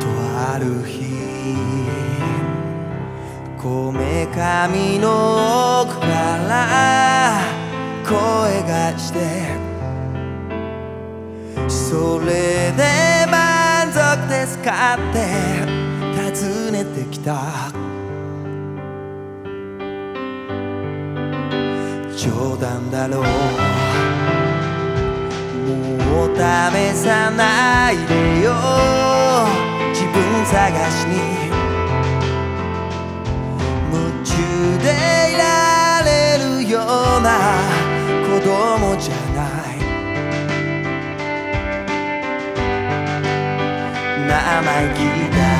とある日こめかみの奥から声がしてそれで満足ですかって尋ねてきた。冗談だろう。もう試さないでよ。自分探しに。夢中でいられるような子供じゃない。生意気だ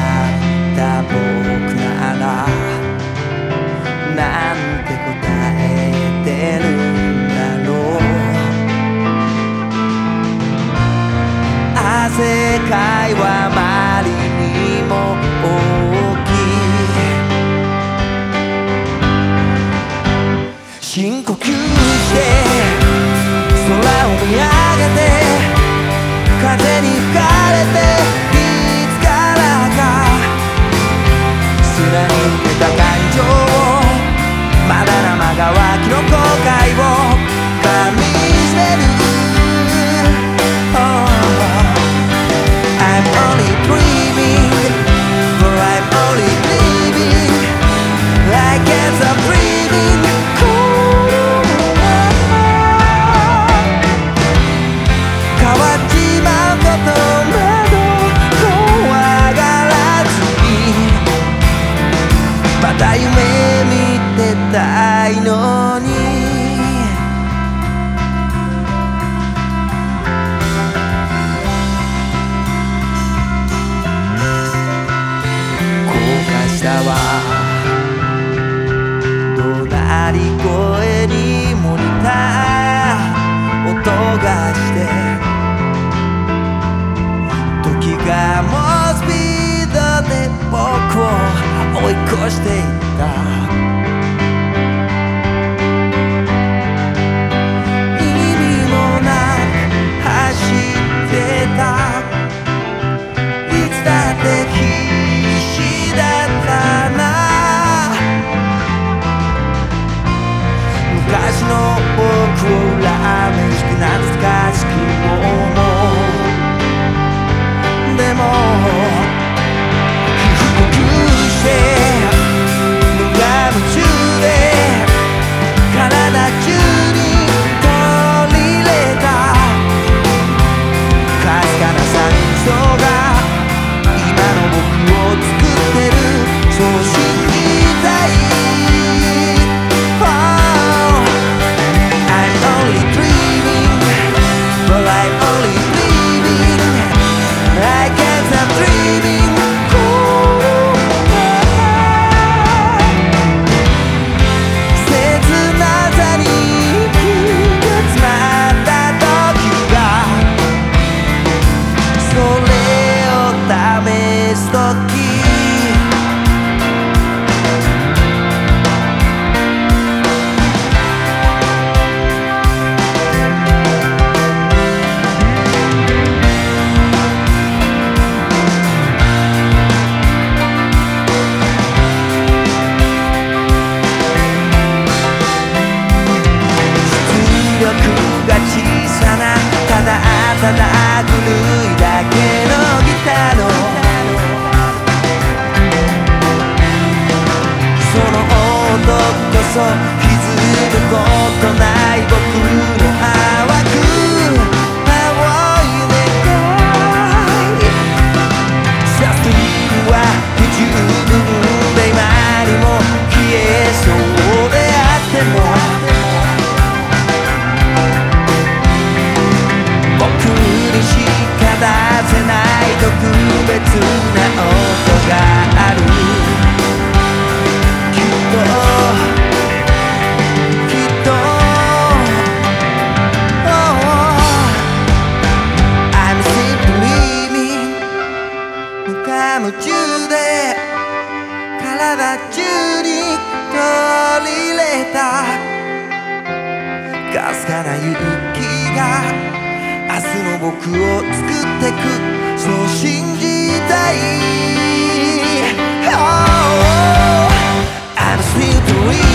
音がして。時が猛スピードで僕を追い越していった。ただかすかな勇気が。明日の僕を作ってく。そう信じたい、oh, I'm still dreaming.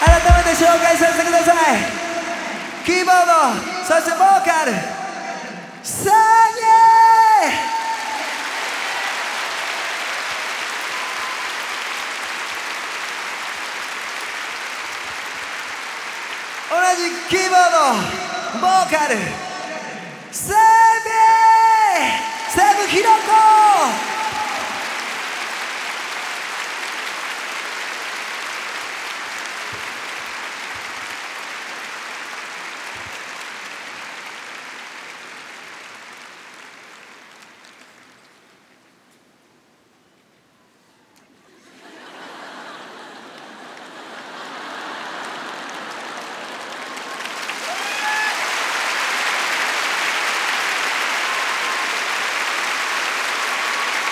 改めて紹介させてください。キーボードそしてボーカルサーニー。同じキーボードボーカルセブセブヒロコ